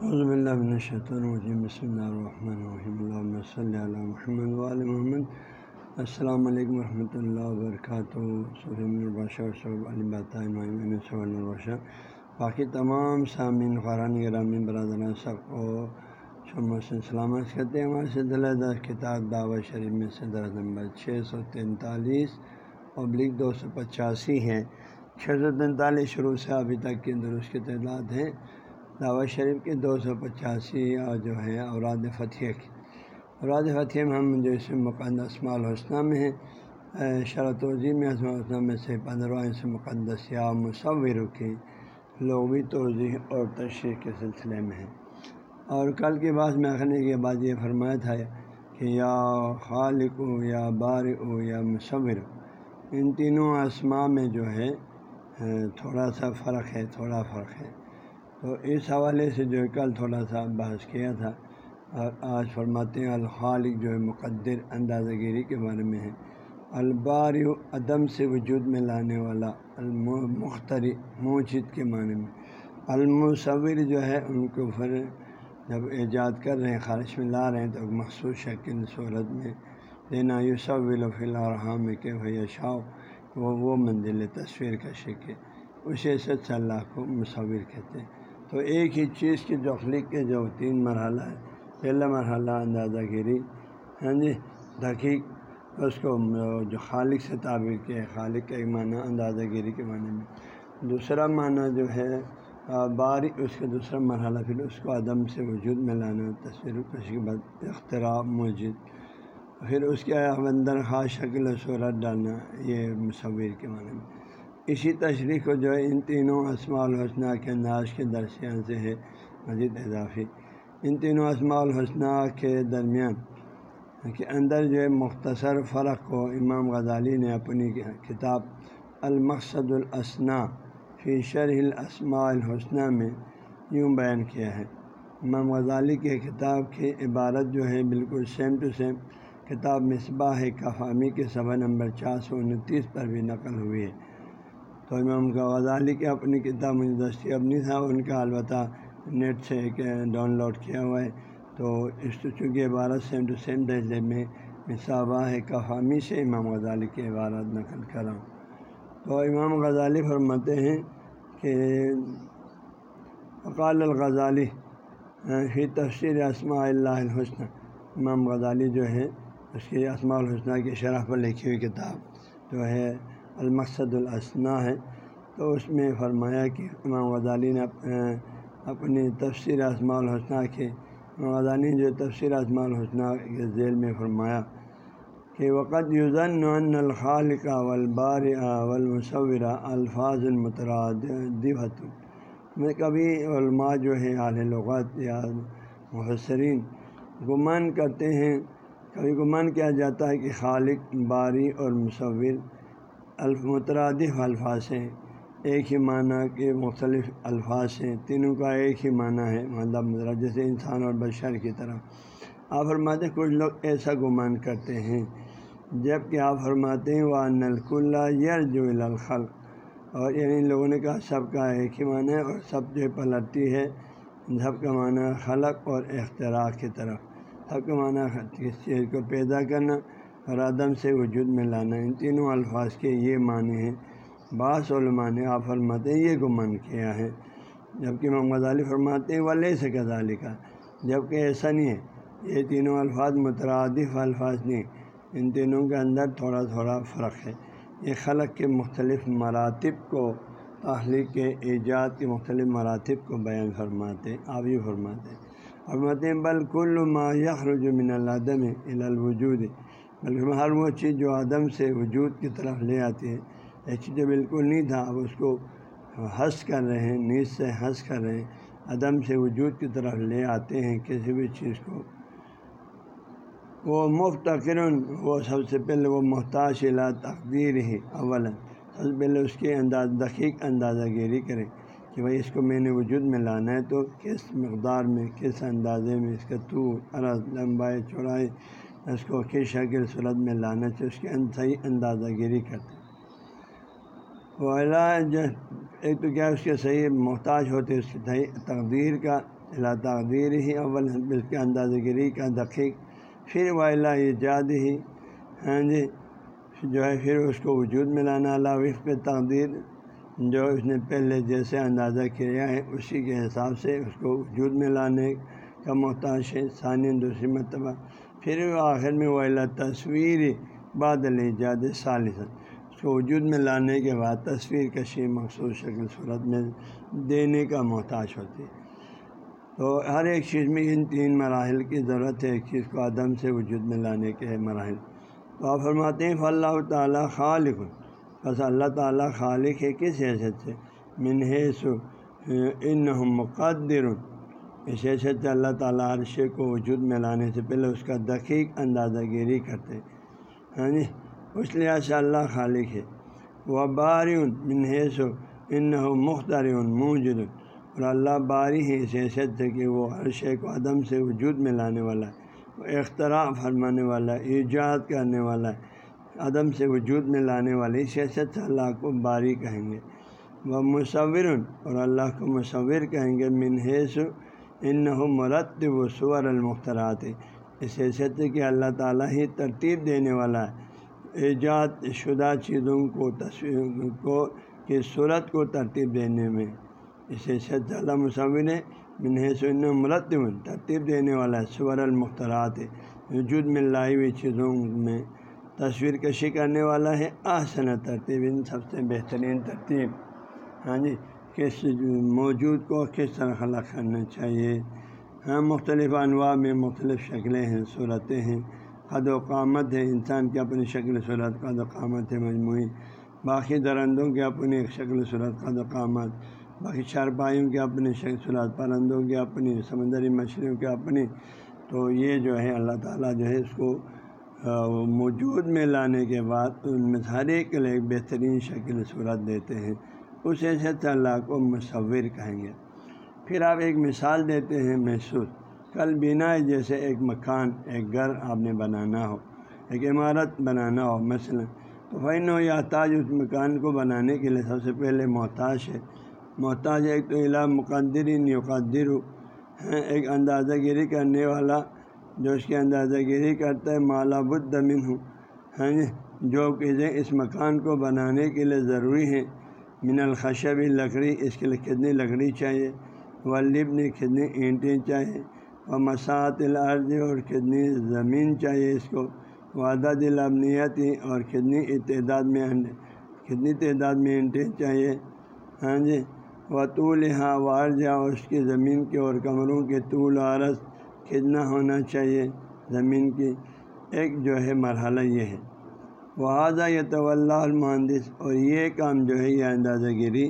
حضب اللہ الرحیم بسم اللہ الرحمن الرحیم اللہ صلی اللہ محمد وعلی محمد. السلام علیکم ورحمۃ اللہ وبرکاتہ الباشہ باقی تمام سامعین قرآن گرامی، برادران، سب کو شمع سلامت کرتے ہیں. ہمارے سے کتاب دعوت شریف میں سے درد نمبر چھ سو تینتالیس ابلک دو سو پچاسی ہے. چھ سو تینتالیس شروع سے ابھی تک کی درست کی تعداد ہیں دعوت شریف کے دو سو پچاسی اور جو ہے اوراد فتح کی۔ اوراد فتح میں ہم جو اس مقدس اسماع الحسنہ میں ہیں شرط وزی میں اسماع الحسنہ میں سے پندرہ سے مقدس یا مصور کی لغوی توضیح اور تشریح کے سلسلے میں ہیں۔ اور کل کی بات میں آخرنے کے بعد یہ فرمایا تھا کہ یا خالق ہو یا بار ہو یا مصور، ان تینوں اسماء میں جو ہے تھوڑا سا فرق ہے، تھوڑا فرق ہے۔ تو اس حوالے سے جو ہے کل تھوڑا سا بحث کیا تھا اور آج فرماتے ہیں الخالق جو ہے مقدر اندازہ گیری کے بارے میں ہے۔ البار عدم سے وجود میں لانے والا المختری موجد کے معنی میں۔ المصور جو ہے ان کو پھر جب ایجاد کر رہے ہیں خارش میں لا رہے ہیں، تو مخصوص شکل صورت میں دینا یوسف فی الرحم میں کہ بھیا شاؤ وہ وہ منزل تصویر کا شکل۔ اسے سچ اللہ کو مصور کہتے ہیں۔ تو ایک ہی چیز کی تخلیق کے جو تین مرحلہ ہے پہلا مرحلہ اندازہ گیری ہاں جی دقیق، اس کو جو خالق سے تعبیر کیا ہے، خالق کا ایک معنی اندازہ گیری کے معنی میں۔ دوسرا معنی جو ہے باریک اس کا دوسرا مرحلہ، پھر اس کو عدم سے وجود میں لانا، تصویر کش کے بعد اختراع، موجود۔ پھر اس کے اندر خاص شکل و صورت ڈالنا، یہ مصور کے معنی میں۔ اسی تشریح کو جو ہے ان تینوں اسماع الحسنہ کے انداز کے درسیان سے ہے، مزید اضافی۔ ان تینوں اسماع الحسنہ کے درمیان کے اندر جو ہے مختصر فرق کو امام غزالی نے اپنی کتاب المقصد الاسنا فی شرح الاسماء الحسنہ میں یوں بیان کیا ہے۔ امام غزالی کے کتاب کی عبارت جو ہے بالکل سیم ٹو سیم کتاب مصباح کفامی کے صفحہ نمبر چار سو انتیس پر بھی نقل ہوئی ہے۔ تو امام کا غزالی کے اپنی کتاب مجھے دستیاب نہیں تھا، ان کا البتہ نیٹ سے ڈاؤن لوڈ کیا ہوا ہے۔ تو اس چونکہ عبارت سیم ٹو سیم درجے میں مصابہ کفامی سے امام غزالی کی عبارت نقل کرا تو امام غزالی فرماتے ہیں کہ اقال الغزالی ہاں، فی تفسیر اسماء اللہ الحسن امام غزالی جو ہے، اس کی اسماء الحسنہ کی شرح پر لکھی ہوئی کتاب جو ہے المقصد الاسنا ہے۔ تو اس میں فرمایا کہ امام غزالی نے اپنی تفسیر اسماع الحسنہ کے، امام غزالی جو تفسیر اسماع الحسنہ کے ذیل میں فرمایا کہ وقت یوزن الخال کا ولبار والمصورہ الفاظ المتراد میں کبھی علماء جو ہے اعلی لغات یا محسرین گمان کرتے ہیں، کبھی گمان کیا جاتا ہے کہ خالق، باری اور مصور الفمترادف الفاظ ہیں ایک ہی معنی کے مختلف الفاظ ہیں تینوں کا ایک ہی معنی ہے مطلب, مطلب جیسے انسان اور بشر کی طرح۔ آپ فرماتے ہیں، کچھ لوگ ایسا گمان کرتے ہیں جبکہ آپ فرماتے ہیں وہ نلک اللہ یر جو الخل اور یعنی ان لوگوں نے کہا، سب کا ایک ہی معنی ہے اور سب جو پلٹتی ہے، سب کا معنی خلق اور اختراع کی طرف۔ سب کا معنی کس چیز کو پیدا کرنا۔ اور عدم سے وجود میں لانا، ان تینوں الفاظ کے یہ معنی ہیں۔ بعض علماء نے آپ فرماتے ہیں، یہ گمان کیا ہے۔ جبکہ محمد فرماتے ہیں والے سے کزالی کا جبکہ ایسا نہیں ہے، یہ تینوں الفاظ مترادف الفاظ نہیں ان تینوں کے اندر تھوڑا تھوڑا فرق ہے۔ یہ خلق کے مختلف مراتب کو، تخلیق کے ایجاد کے مختلف مراتب کو بیان فرماتے، آپ یہ فرماتے۔ فرماتے ہیں، بل کل ما یخرج من العدم الى الوجود۔ بلکہ ہر وہ چیز جو عدم سے وجود کی طرف لے آتی ہے ایک چیز جو بالکل نہیں تھا۔ اب اس کو ہنس کر رہے ہیں، نیز سے ہنس کر رہے ہیں۔ عدم سے وجود کی طرف لے آتے ہیں کسی بھی چیز کو۔ وہ مفتقر، وہ سب سے پہلے وہ محتاج لا تقدیر ہی اول سب سے پہلے اس کے انداز، دقیق اندازہ گیری کریں کہ بھائی اس کو میں نے وجود میں لانا ہے تو کس مقدار میں، کس اندازے میں اس کا تو، عرض، لمبائی، چوڑائی اس کو کس شکل صورت میں لانا چاہیے اس کے صحیح اندازہ گیری کرتے جو ایک تو کیا اس کے صحیح محتاج ہوتے اس کی صحیح تقدیر کا اللہ تقدیر ہی اول بل کے اندازہ گیری کا دقیق۔ پھر ولا ایجاد ہی ہاں جی جو ہے پھر اس کو وجود میں لانا اللہ وفق تقدیر، جو اس نے پہلے جیسے اندازہ کیا ہے، اسی کے حساب سے اس کو وجود میں لانے کا محتاج ہے۔ ثانی دوسری مرتبہ پھر آخر میں وہ اللہ تصویر بادل ایجاد ثالث اس کو وجود میں لانے کے بعد تصویر کشی مخصوص شکل صورت میں دینے کا محتاج ہوتی۔ ہے تو ہر ایک چیز میں ان تین مراحل کی ضرورت ہے، ایک چیز کو عدم سے وجود میں لانے کے مراحل۔ تو آپ فرماتے ہیں اللہ تعالیٰ خالق۔ بس اللہ تعالیٰ خالق ہے، کس حیثیت سے؟ منحص ان مقدر اس سے اللہ تعالیٰ عرشے کو وجود میں لانے سے پہلے اس کا دقیق اندازہ گیری کرتے ہاں جی اس لحاظ سے اللہ خالق ہے۔ وہ بارون منحص ان مختار موجود۔ اور اللہ باری ہی اس حیثیت سے کہ وہ ہر شے کو عدم سے وجود میں لانے والا ہے۔ وہ اختراع فرمانے والا ہے، ایجاد کرنے والا ہے، عدم سے وجود میں لانے والے اس حیثیت سے اللہ کو باری کہیں گے۔ وہ مصور اور اللہ کو مصور کہیں گے۔ منحص ان مرتب و سور المخترات اس حیثیت کہ اللہ تعالیٰ ہی ترتیب دینے والا ہے۔ ایجاد شدہ چیزوں کو تصویر کو کی صورت کو ترتیب دینے میں۔ اسے شد اللہ مصور سن مرتب، ترتیب دینے والا ہے، سور المخترات وجود میں لائی ہوئی چیزوں میں تصویر کشی کرنے والا ہے۔ آسن ترتیب، ان سب سے بہترین ترتیب۔ ہاں جی۔ کس موجود کو کس طرح خلق کرنا چاہیے؟ ہاں مختلف انواع میں مختلف شکلیں ہیں، صورتیں ہیں۔ قد و قامت ہے، انسان کی اپنی شکل صورت قد و قامت ہے، مجموعی۔ باقی درندوں کی اپنی ایک شکل صورت قد و قامت۔ باقی چارپائیوں کے اپنی شکل صورت، پرندوں کے اپنی، سمندری مچھلیوں کے اپنی۔ تو یہ جو ہے، اللہ تعالیٰ جو ہے، اس کو موجود میں لانے کے بعد ان میں ہر ایک کے لیے ایک بہترین شکل صورت دیتے ہیں۔ اس حیثیت سے اللہ کو مصور کہیں گے۔ پھر آپ ایک مثال دیتے ہیں محسوس۔ کل بنا جیسے ایک مکان، ایک گھر آپ نے بنانا ہو، ایک عمارت بنانا ہو مثلا۔ تو فین و یا تاج اس مکان کو بنانے کے لیے سب سے پہلے محتاج ہے۔ محتاج ایک تو الا مقدرین یقدر ہاں، ایک اندازہ گیری کرنے والا جو اس کی اندازہ گیری کرتا ہے مالا بدمن ہوں ہیں جو چیزیں اس مکان کو بنانے کے لیے ضروری ہیں۔ من الخشبی لکڑی، اس کے لیے کتنی لکڑی چاہیے؟ ولب نے کتنی اینٹیں چاہیے؟ اور مساط العرض اور کتنی زمین چاہیے اس کو؟ وعدہ دلابنیتی اور کتنی تعداد میں کتنی تعداد میں اینٹیں چاہیے؟ ہاں جی۔ و طول ہاں وار جا اس کی زمین کے اور کمروں کے طول عرض کتنا ہونا چاہیے زمین کی؟ ایک جو ہے مرحلہ یہ ہے۔ وہ یہ تو المہندس اور یہ کام جو ہے، یہ اندازہ گیری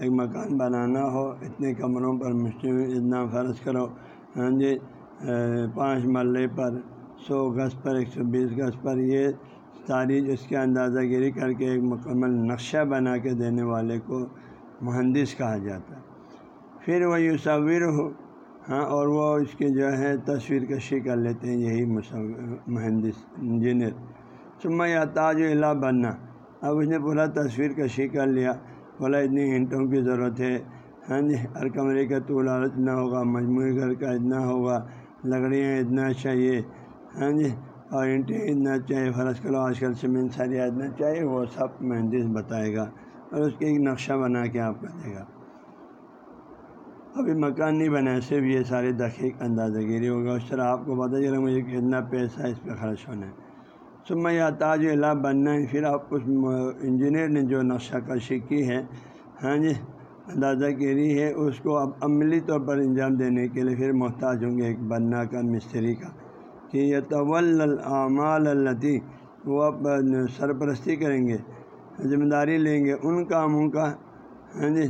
ایک مکان بنانا ہو، اتنے کمروں پر مشکل اتنا فرض کرو ہاں جی پانچ مرلے پر، سو گز پر، ایک سو بیس گز پر، یہ تاریخ اس کے اندازہ گیری کر کے ایک مکمل نقشہ بنا کے دینے والے کو مہندس کہا جاتا ہے۔ پھر وہ یوصور ہو ہاں اور وہ اس کی جو ہے تصویر کشی کر لیتے ہیں، یہی مہندس، انجینئر۔ سما یا تاج اللہ بننا اب اس نے پورا تصویر کشی کر لیا۔ بولا، اتنی اینٹوں کی ضرورت ہے۔ ہاں جی ہر کمرے کا طول اتنا ہوگا، مجموعی گھر کا اتنا ہوگا، لکڑیاں اتنا چاہیے۔ ہاں جی اور اینٹیں اتنا چاہیے فرض کرو آج کل سیمنٹ ساریا اتنا چاہیے، وہ سب مہندس بتائے گا۔ اور اس کے ایک نقشہ بنا کے آپ کر دے گا۔ ابھی مکان نہیں بنا، صرف یہ سارے دقیق اندازہ گیری ہوگا۔ اس طرح آپ کو پتہ چلے مجھے کتنا پیسہ اس پہ خرچ ہونا ہے۔ سب یا تاج اللہ بننا ہے، پھر آپ اس انجینئر نے جو نقشہ کشی کی ہے ہاں جی اندازہ گیری ہے، اس کو اب عملی طور پر انجام دینے کے لیے پھر محتاج ہوں گے ایک بننا کا، مستری کا۔ کہ یہ طول العمال التی وہ اب سرپرستی کریں گے ذمہ داری لیں گے ان کاموں کا ہاں جی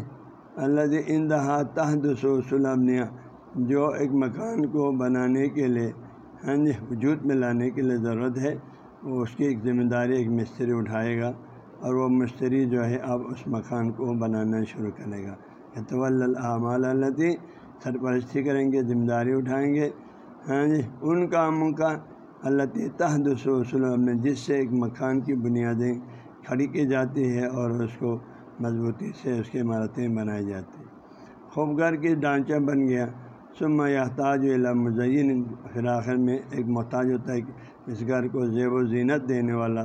اللہ اندہا تحد و جو ایک مکان کو بنانے کے لیے ہاں جی وجود میں لانے کے لیے ضرورت ہے۔ اس کی ایک ذمہ داری ایک مستری اٹھائے گا اور وہ مستری جو ہے اب اس مکان کو بنانا شروع کرے گا۔ اعمال اللہ سرپرستی کریں گے، ذمہ داری اٹھائیں گے۔ ہاں جی ان کاموں کا اللہ تحد و سلم جس سے ایک مکان کی بنیادیں کھڑی کی جاتی ہے اور اس کو مضبوطی سے اس کی عمارتیں بنائی جاتی خوب گھر کی ڈھانچہ بن گیا۔ سما یحتاج مزین، پھر آخر میں ایک محتاج ہوتا ہے اس گھر کو زیب و زینت دینے والا۔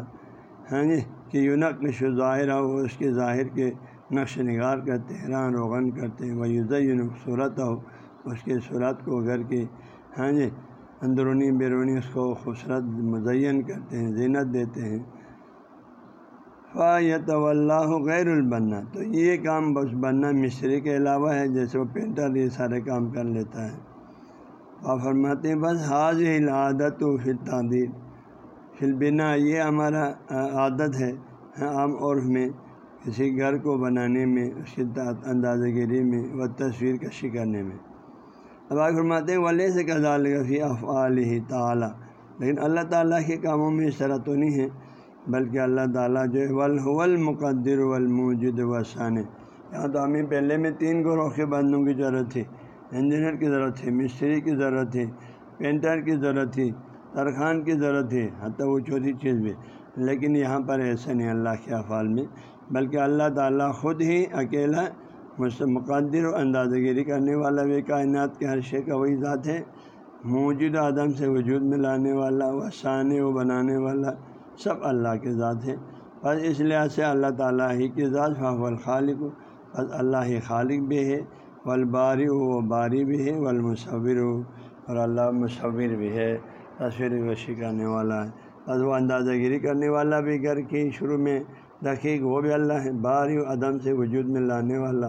ہاں جی کہ یونق ظاہر ہو، اس کے ظاہر کے نقش نگار کرتے حیران روغن کرتے ہیں وہ یوزین صورت ہو اس کے صورت کو گھر کی ہاں جی اندرونی بیرونی اس کو خوبصورت مزین کرتے ہیں، زینت دیتے ہیں۔ فایت اللہ غیر البنا تو یہ کام بس بننا مستری کے علاوہ ہے، جیسے وہ پینٹر یہ سارے کام کر لیتا ہے۔ اور فرماتے ہیں، بس حاضر عادت و پھر تعدیر پھر بنا یہ ہمارا عادت ہے ہاں، عام عرف میں، کسی گھر کو بنانے میں اس کی اندازہ گیری میں و تصویر کشی کرنے میں۔ اب آگ فرماتے ہیں ولے سے کزال فی افعال ہی تعلیٰ لیکن اللہ تعالیٰ کے کاموں میں اس طرح تو نہیں ہے، بلکہ اللہ تعالیٰ جو ہے، ول مقدر ولموجد وسان یہاں تو ہمیں پہلے میں تین گروہ کے بندوں کی ضرورت تھی۔ انجینئر کی ضرورت تھی، مستری کی ضرورت تھی، پینٹر کی ضرورت تھی، ترخان کی ضرورت تھی، حتیٰ وہ چوتھی چیز بھی۔ لیکن یہاں پر ایسا نہیں، اللہ کے افعال میں، بلکہ اللہ تعالیٰ خود ہی اکیلا مجھ سے مقدر و اندازہ گیری کرنے والا بھی، کائنات کے ہر شے کا وہی ذات ہے۔ موجود آدم سے وجود میں لانے والا و شان و بنانے والا، سب اللہ کے ذات ہے بس اس لحاظ سے اللہ تعالیٰ ہی کی ذات فاف الخالق، بس اللہ ہی خالق بھی ہے۔ ولباری ہو، وہ باری بھی ہے، والمصور اور اللہ مصور بھی ہے۔ تصویر وشی کرنے والا ہے۔ بس وہ اندازہ گیری کرنے والا بھی گھر کی شروع میں رکھے وہ بھی اللہ ہے۔ باری و عدم سے وجود میں لانے والا،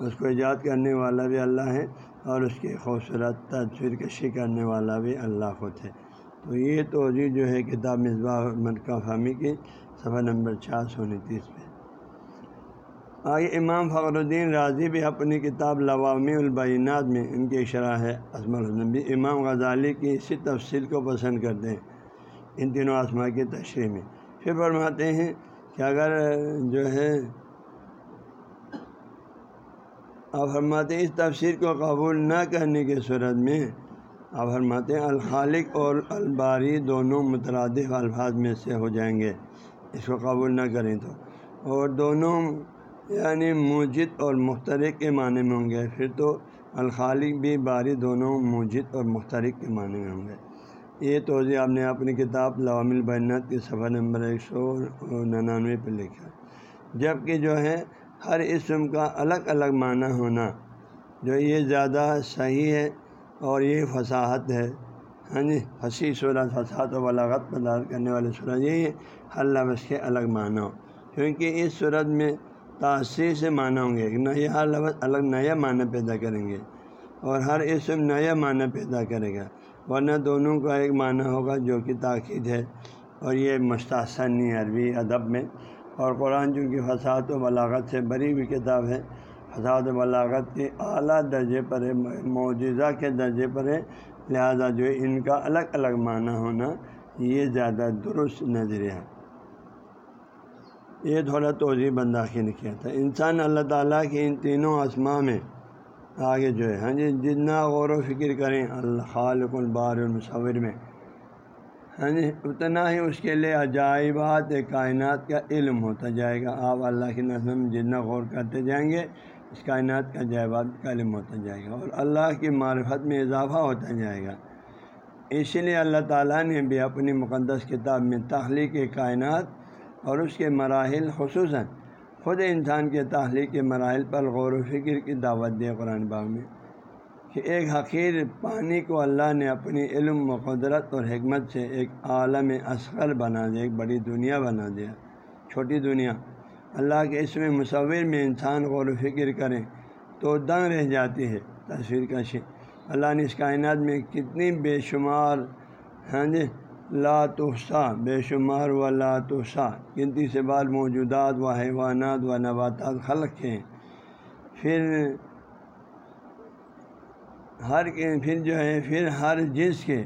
اس کو ایجاد کرنے والا بھی اللہ ہے، اور اس کی خوبصورت تصویر کشی کرنے والا بھی اللہ خود ہے۔ تو یہ توجہ جو ہے کتاب مصباح مرکہ فہمی کی، صفحہ نمبر چار سو انتیس پہ آگے امام فخر الدین راضی بھی اپنی کتاب لوامی البینات میں ان کی شرح ہے۔ اسم الحسن بھی امام غزالی کی اسی تفصیل کو پسند کرتے ہیں۔ ان تینوں آسما کی تشریح میں۔ پھر فرماتے ہیں کہ اگر جو ہے آپ فرماتے ہیں اس تفسیر کو قبول نہ کرنے کی صورت میں آپ فرماتے ہیں الخالق اور الباری دونوں مترادف الفاظ میں سے ہو جائیں گے۔ اس کو قبول نہ کریں تو۔ اور دونوں یعنی موجد اور مخترق کے معنی میں ہوں گے۔ پھر تو الخالق بھی باری دونوں موجد اور مخترق کے معنی میں ہوں گے۔ یہ توضیع جی آپ نے اپنی کتاب لوام البینت کے صفحہ نمبر ایک سو ننانوے پہ لکھا۔ جبکہ جو ہے ہر اسم کا الگ الگ معنی ہونا، جو یہ زیادہ صحیح ہے اور یہ فصاحت ہے۔ ہاں جی ہنسی صورت فصاحت و بلاغت پیدا کرنے والے صورت یہی ہے ہر لفظ کے الگ معنی ہو کیونکہ اس صورت میں تاثیر سے معنی ہوں گے نہ ہر لفظ الگ نیا معنی پیدا کریں گے اور ہر اسم نیا معنی پیدا کرے گا ورنہ دونوں کا ایک معنی ہوگا جو کہ تاکید ہے اور یہ مستحسن عربی ادب میں اور قرآن چونکہ فساد و بلاغت سے بری ہوئی کتاب ہے، فساد و بلاغت کے اعلیٰ درجے پر ہے، معجزہ کے درجے پر ہے، لہذا جو ان کا الگ الگ معنی ہونا یہ زیادہ درست نظریہ ہے۔ یہ تھوڑا توضیع بنداخی نے کیا تھا انسان اللہ تعالیٰ کے ان تینوں اسما میں آگے جو ہے ہاں جی جتنا غور و فکر کریں، اللہ البار المصور میں ہاں جی اتنا ہی اس کے لیے عجائبات کائنات کا علم ہوتا جائے گا۔ آپ اللہ کی نظم میں جتنا غور کرتے جائیں گے، اس کائنات کا عجائبات کا علم ہوتا جائے گا اور اللہ کی معرفت میں اضافہ ہوتا جائے گا۔ اسی لیے اللہ تعالیٰ نے بھی اپنی مقدس کتاب میں تخلیق کائنات اور اس کے مراحل خصوصاً خود انسان کے تحلیق کے مراحل پر غور و فکر کی دعوت دیا قرآن باغ میں کہ ایک حقیر پانی کو اللہ نے اپنی علم و قدرت اور حکمت سے ایک عالم اصغر بنا دیا، ایک بڑی دنیا بنا دیا، چھوٹی دنیا۔ اللہ کے اس میں مصور میں انسان غور و فکر کریں تو دنگ رہ جاتی ہے۔ تصویر کا اللہ نے اس کائنات میں کتنی بے شمار ہاں جی لاتحسا بے شمار و لاتحسا گنتی سے بعد موجودات و حیوانات و نباتات خلق ہیں۔ پھر ہر کے، پھر جو ہے، پھر ہر جنس کے،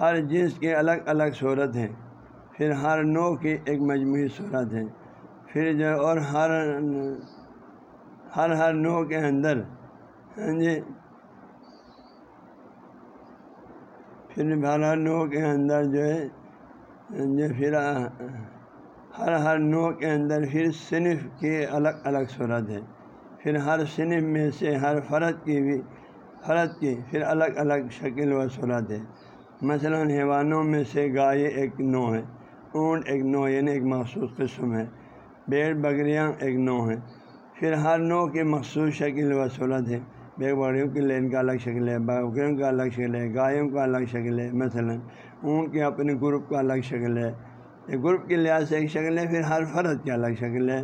ہر جنس کے الگ الگ صورت ہیں۔ پھر ہر نو کی ایک مجموعی صورت ہے پھر جو، اور ہر ہر ہر نو کے اندر ہاں جی پھر بارہ نو کے اندر جو ہے، جو پھر ہر ہر نو کے اندر پھر صنف کی الگ الگ صورت ہے۔ پھر ہر صنف میں سے ہر فرد کی بھی، فرد کی پھر الگ الگ شکل و صورت ہے۔ مثلا حیوانوں میں سے گائے ایک نو ہے، اونٹ ایک نو یعنی ایک مخصوص قسم ہے۔ بیڑ، بکریاں ایک نو ہیں۔ پھر ہر نو کی مخصوص شکل و صورت ہے۔ بیڑ بکریوں کی لین کا الگ شکل ہے بکریوں کا الگ شکل ہے گایوں کا الگ شکل ہے مثلا اونٹ کے اپنے گروپ کا الگ شکل ہے گروپ کے لحاظ سے ایک شکل ہے پھر ہر فرد کی الگ شکل ہے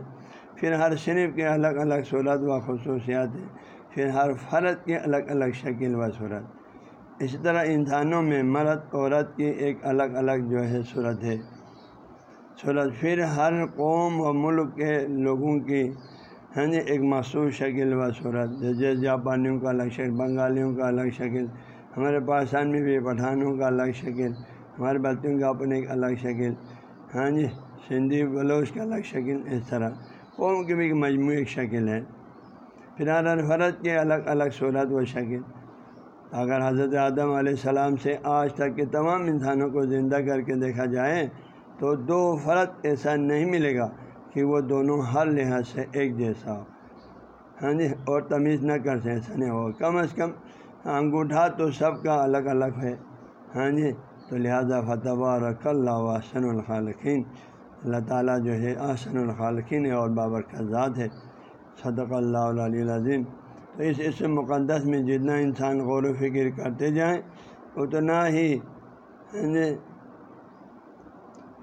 پھر ہر صنف کے الگ الگ صورت و خصوصیات ہیں پھر ہر فرد کی الگ الگ شکل و صورت اسی طرح انسانوں میں مرد عورت کی ایک الگ الگ جو ہے صورت ہے صورت پھر ہر قوم و ملک کے لوگوں کی ہاں جی ایک مخصوص شکل و صورت، جیسے جاپانیوں کا الگ شکل، بنگالیوں کا الگ شکل، ہمارے پاکستان میں بھی پٹھانوں کا الگ شکل، ہمارے بچوں کا اپنے ایک الگ شکل ہاں جی سندھی بلوچ کا الگ شکل، اس طرح۔ قوم کی بھی ایک مجموعی شکل ہے۔ پھر ہر فرد کے الگ الگ صورت و شکل۔ اگر حضرت آدم علیہ السلام سے آج تک کے تمام انسانوں کو زندہ کر کے دیکھا جائے، تو دو فرد ایسا نہیں ملے گا۔ کہ وہ دونوں ہر لحاظ سے ایک جیسا ہو۔ ہاں جی اور تمیز نہ کر سکے ایسا نہیں ہو۔ کم از کم انگوٹھا تو سب کا الگ الگ ہے۔ ہاں جی تو لہٰذا فتح رک اللہ آسن الخالقین۔ اللہ تعالیٰ جو ہے آسن الخالقین اور بابر کا ذات ہے۔ صدق اللہ علیہ العظیم۔ تو اس اس مقدس میں جتنا انسان غور و فکر کرتے جائیں، اتنا ہی ہاں جی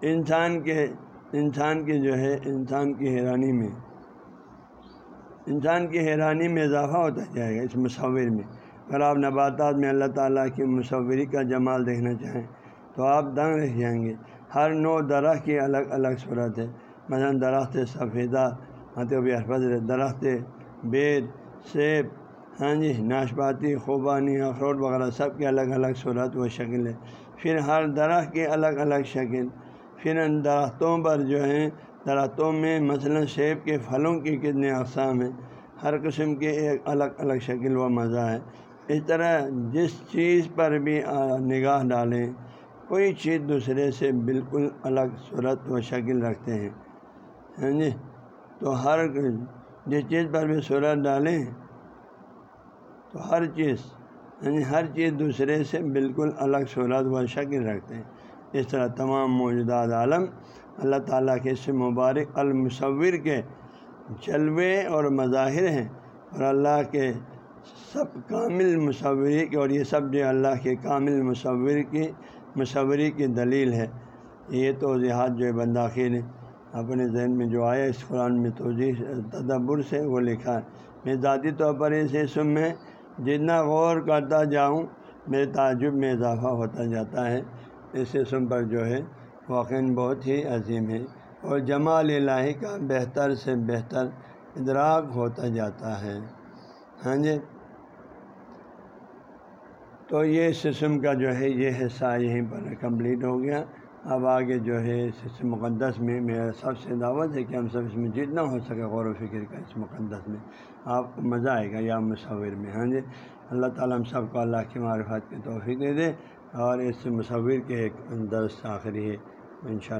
انسان کے انسان کی جو ہے، انسان کی حیرانی میں، انسان کی حیرانی میں اضافہ ہوتا جائے گا اس مصور میں۔ اگر آپ نباتات میں اللہ تعالیٰ کی مصوری کا جمال دیکھنا چاہیں تو آپ دنگ رہ جائیں گے۔ ہر نو درخت کی الگ الگ صورت ہے۔ مثلاً درخت سفیدہ مطلب حفظ درخت بید، سیب ہاں جی ناشپاتی، خوبانی، اخروٹ وغیرہ سب کی الگ الگ صورت و شکل ہے۔ پھر ہر درخت کی الگ الگ شکل۔ پھر ان درختوں پر جو ہیں، درختوں میں مثلاً سیب کے پھلوں کی کتنے اقسام ہیں۔ ہر قسم کے ایک الگ الگ شکل و مزہ ہے۔ اس طرح جس چیز پر بھی نگاہ ڈالیں، کوئی چیز دوسرے سے بالکل الگ صورت و شکل رکھتے ہیں۔ ہاں جی؟ تو ہر جس چیز پر بھی صورت ڈالیں، تو ہر چیز یعنی ہر چیز دوسرے سے بالکل الگ صورت و شکل رکھتے ہیں۔ اس طرح تمام موجودات عالم اللہ تعالیٰ کے اس مبارک المصور کے جلوے اور مظاہر ہیں اور اللہ کے سب کامل مصوری کے اور یہ سب جو اللہ کے کامل مصور کی مصوری کی دلیل ہے، یہ تو جو بنداخیر ہے اپنے ذہن میں جو آیا، اس قرآن میں توجہ تدبر سے وہ لکھا۔ ہے میں ذاتی طور پر اس اسم میں جتنا غور کرتا جاؤں، میرے تعجب میں اضافہ ہوتا جاتا ہے۔ اس اسم پر جو ہے واقع بہت ہی عظیم ہے اور جمال الہی کا بہتر سے بہتر ادراک ہوتا جاتا ہے۔ ہاں جی؟ تو یہ سسم کا جو ہے، یہ حصہ یہیں پر کمپلیٹ ہو گیا۔ اب آگے جو ہے اس مقدس میں میرا سب سے دعوت ہے کہ ہم سب اس میں جتنا ہو سکے غور و فکر کا اس مقدس میں۔ آپ کو مزہ آئے گا یا مصور میں۔ ہاں جی؟ اللہ تعالیٰ ہم سب کو اللہ کی معرفت کی توفیق دے دے۔ اور اس مصور کے ایک درس آخری ہے۔ ان شاء اللہ